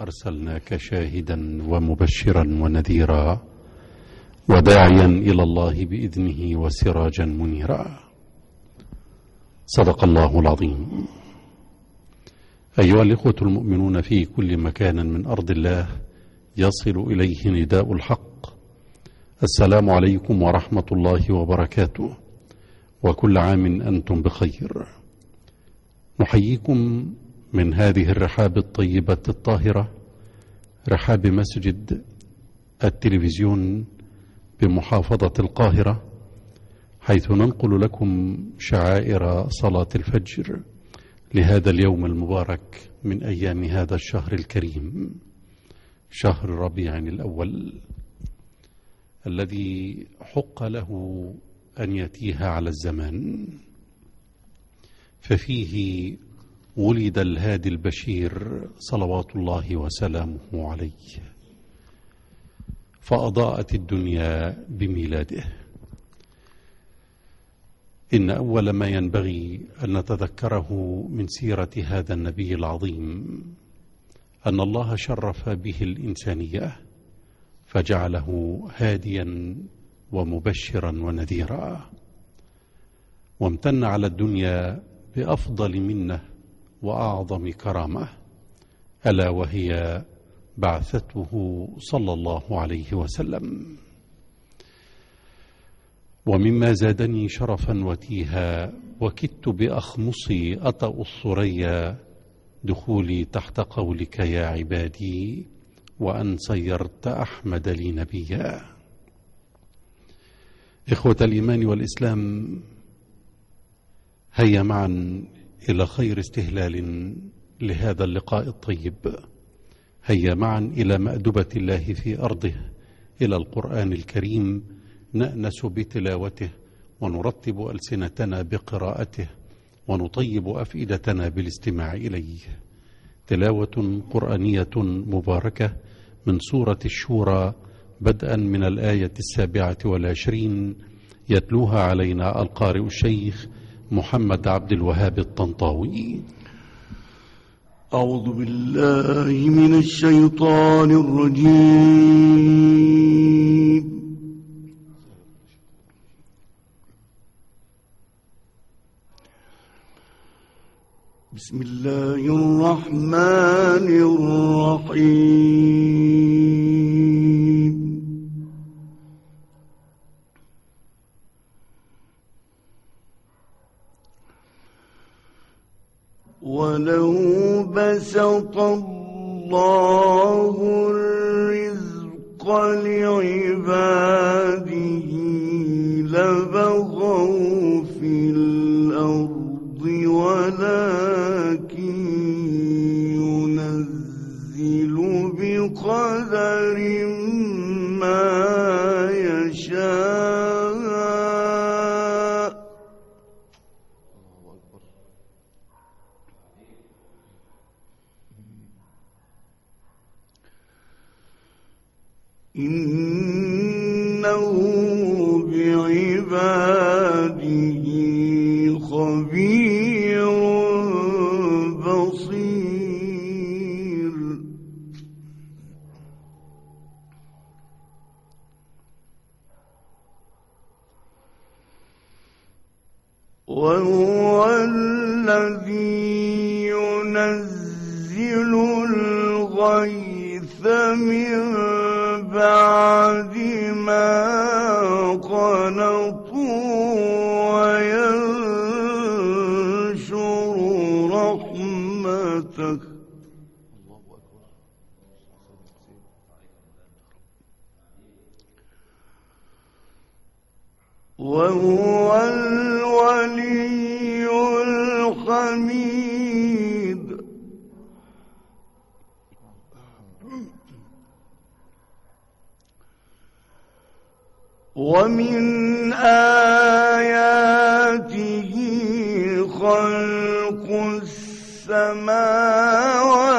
أرسلناك شاهدا ومبشرا ونذيرا وداعيا إلى الله بإذنه وسراجا منيرا. صدق الله العظيم. أيها الإخوة المؤمنون في كل مكان من أرض الله يصل إليه نداء الحق. السلام عليكم ورحمة الله وبركاته. وكل عام أنتم بخير. نحييكم من هذه الرحاب الطيبة الطاهرة رحاب مسجد التلفزيون بمحافظة القاهرة حيث ننقل لكم شعائر صلاة الفجر لهذا اليوم المبارك من أيام هذا الشهر الكريم شهر ربيع الأول الذي حق له أن يتيه على الزمان. ففيه ولد الهادي البشير صلوات الله وسلامه عليه فأضاءت الدنيا بميلاده. إن أول ما ينبغي أن نتذكره من سيرة هذا النبي العظيم أن الله شرف به الإنسانية فجعله هاديا ومبشرا ونذيرا وامتن على الدنيا بأفضل منه وأعظم كرامة ألا وهي بعثته صلى الله عليه وسلم. ومما زادني شرفا وتيها وكدت بأخمصي أطأ الثريا دخولي تحت قولك يا عبادي وأن صيرت أحمد لي نبيا. إخوة الإيمان والإسلام هيا معا إلى خير استهلال لهذا اللقاء الطيب. هيا معا إلى مأدبة الله في أرضه إلى القرآن الكريم نأنس بتلاوته ونرتب ألسنتنا بقراءته ونطيب أفئدتنا بالاستماع إليه. تلاوة قرآنية مباركة من سورة الشورى بدءا من الآية السابعة والعشرين يتلوها علينا القارئ الشيخ محمد عبد الوهاب الطنطاوي. أعوذ بالله من الشيطان الرجيم. بسم الله الرحمن الرحيم. ولو بسط الله الرزق لعباده لبغوا في الأرض ولكن الغيث من بعد ما قنطوا وينشر رحمته وهو ومن آياته خلق السماوات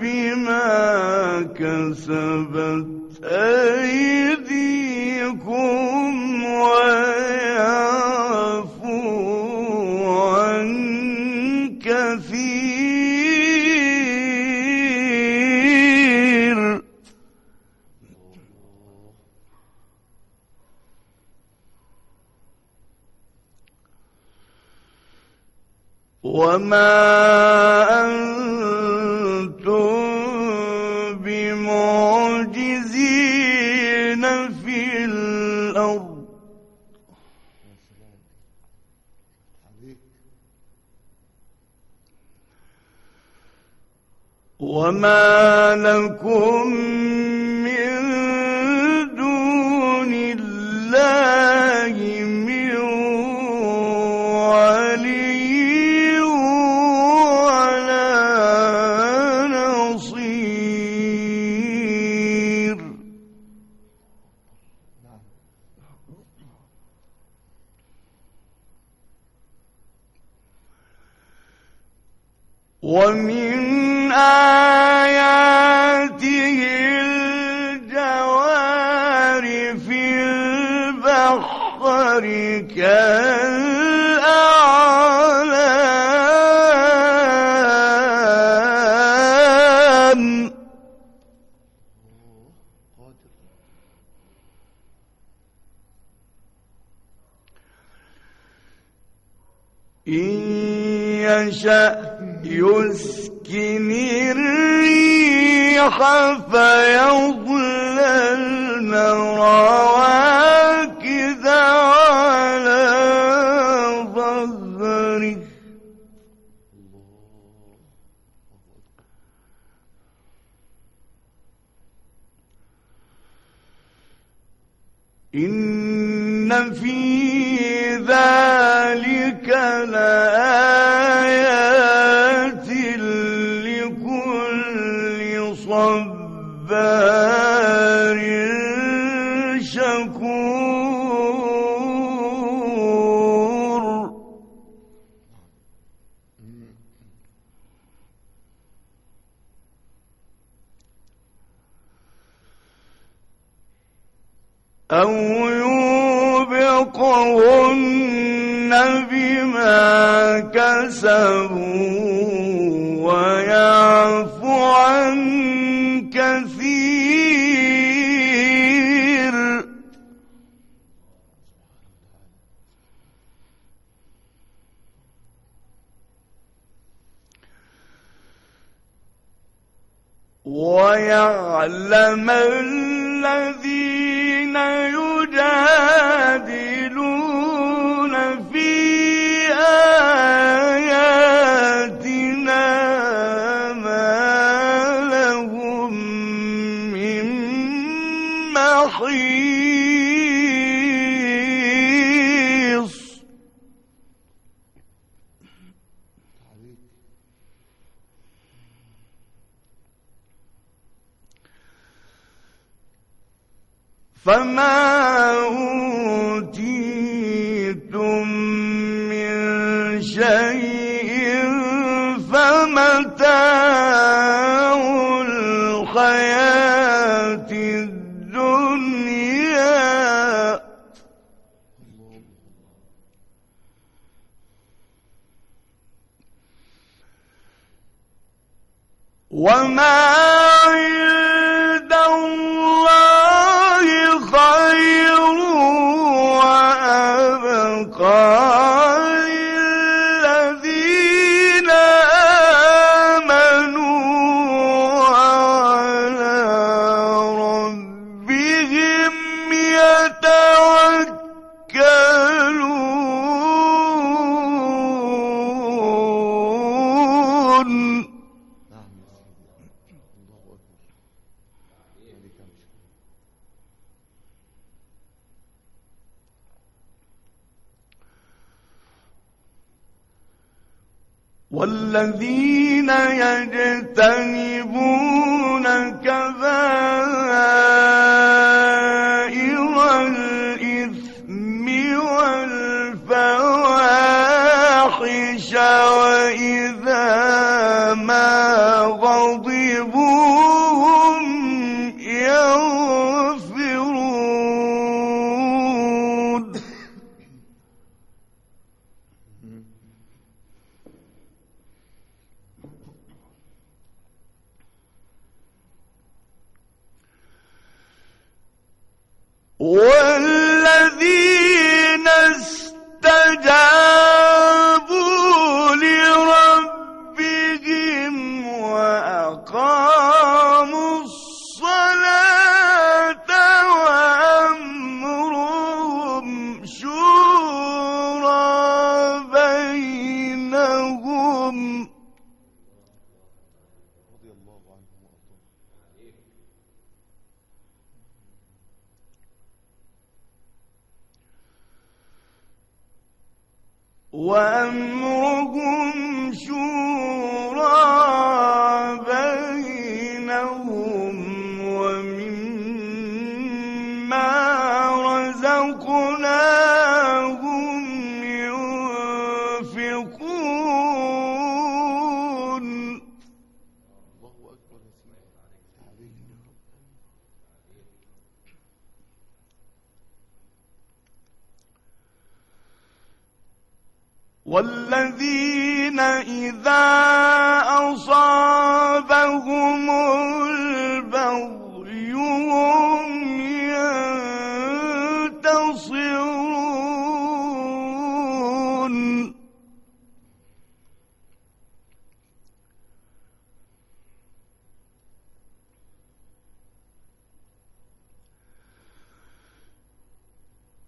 بما كسبت وما لكم التواتر إن يشأ يسكن الريح فيضللن رواحا شكور. أو يوبقهن بما كسبوا ويعفو يعلم الذين يؤمنون وما يجتنبون كبائر والذين إذا أصابهم البغي هم ينتصرون.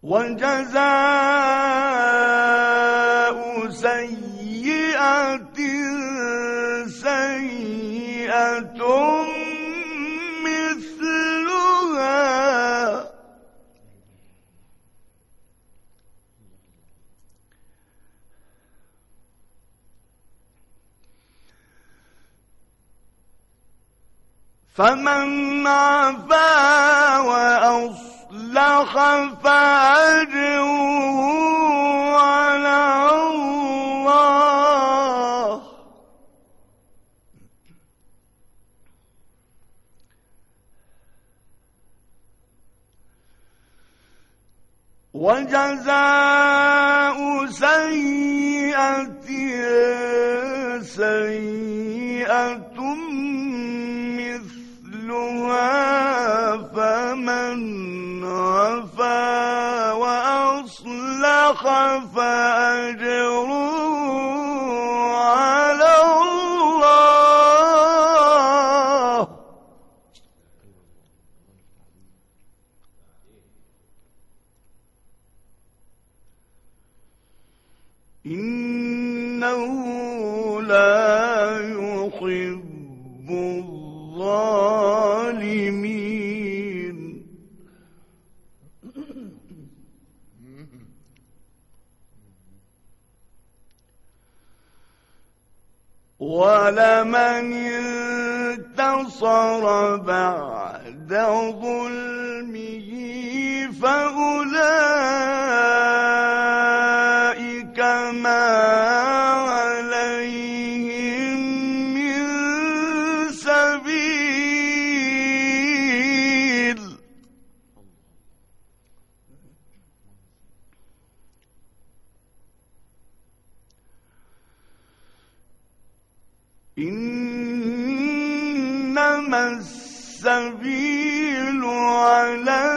وجزاء فمن عفا وأصلح فأجره على الله. وجزاء سيئة سيئة أهلها فمن عفا وأصلح فأجره السبيل على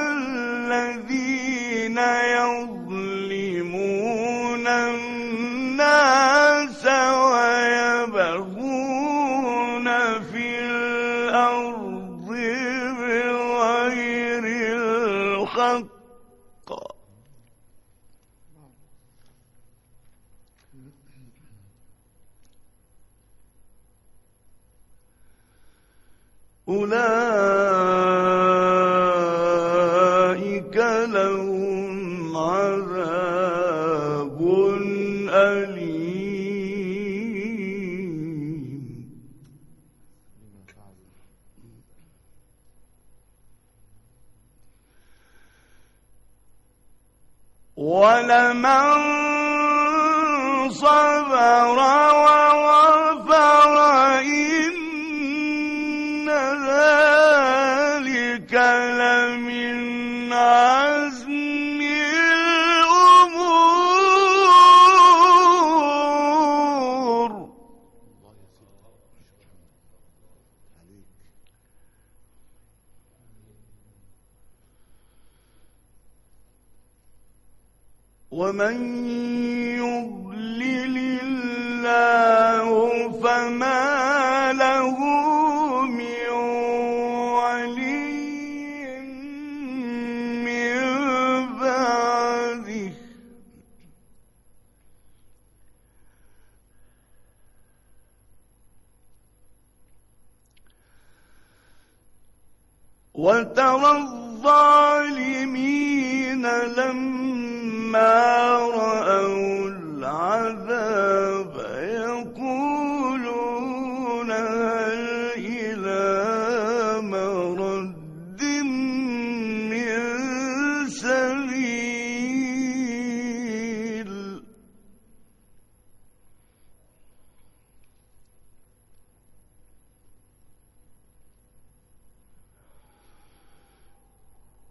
ومن يضلل الله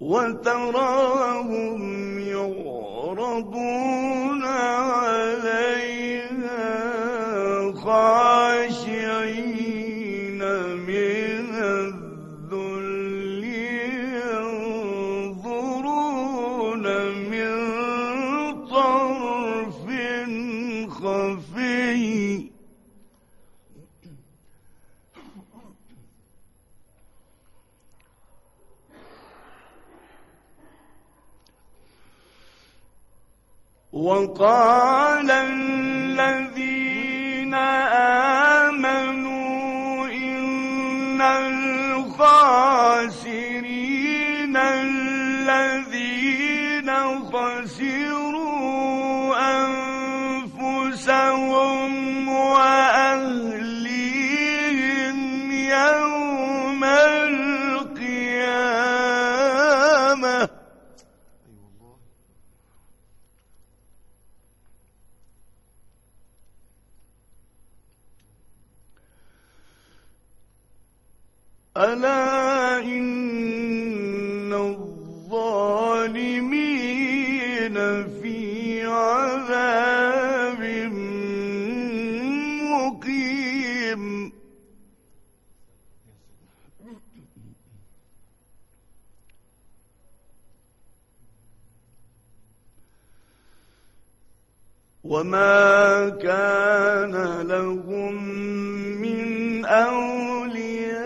وتراهم يعرضون وقال وما كان لهم من أولياء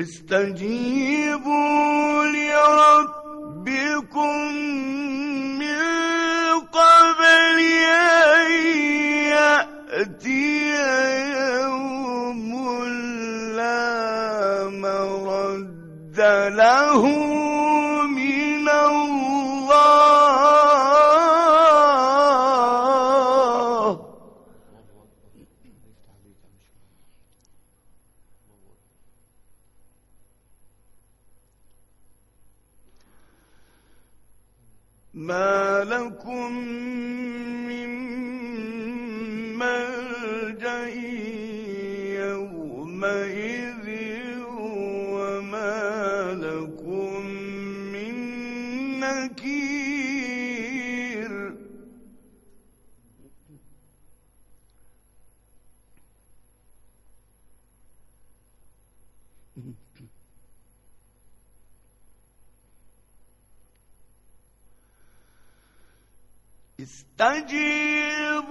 استجيبوا لربكم من قبل أن يأتي يوم لا مرد له. Estandimos.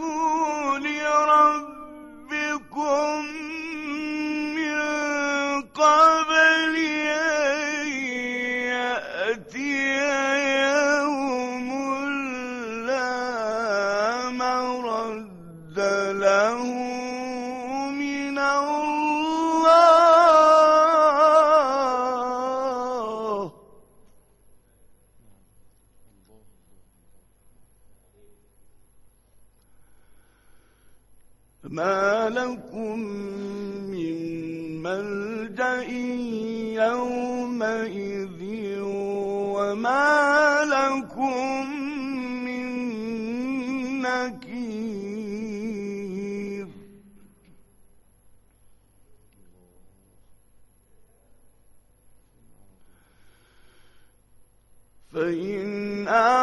فما لكم من نكير. فإن آه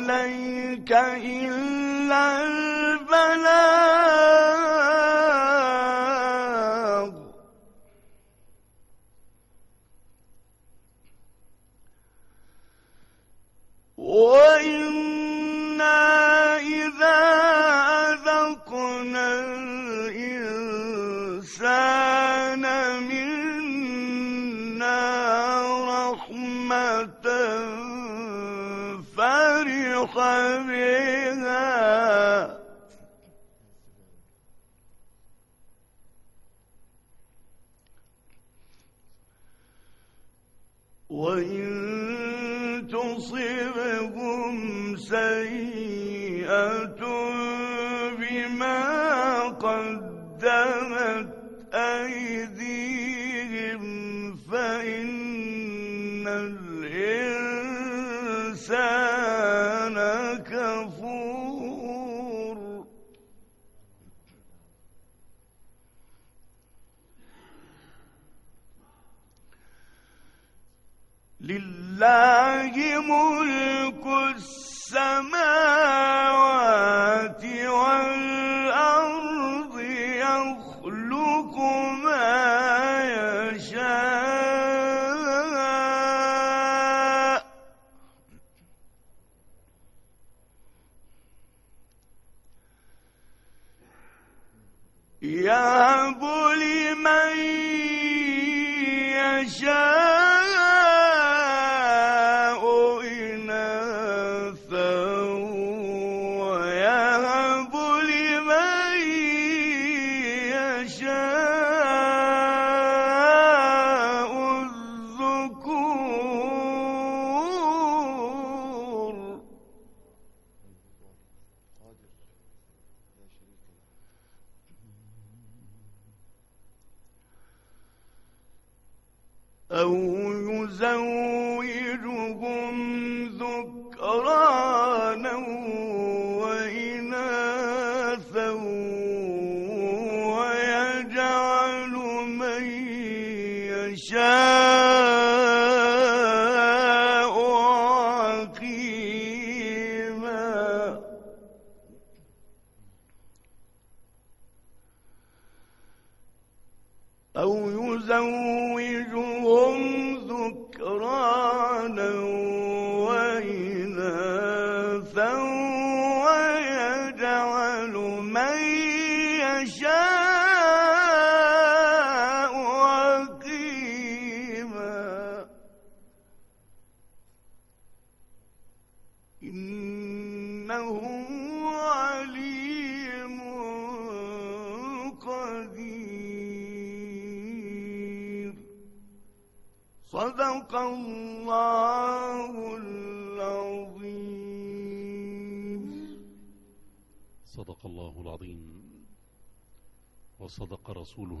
عليك إلا البلاغ بها. وإن تصبهم سيئة بما قدمت أيديهم فإن الإنسان أو يزوج وصدق رسوله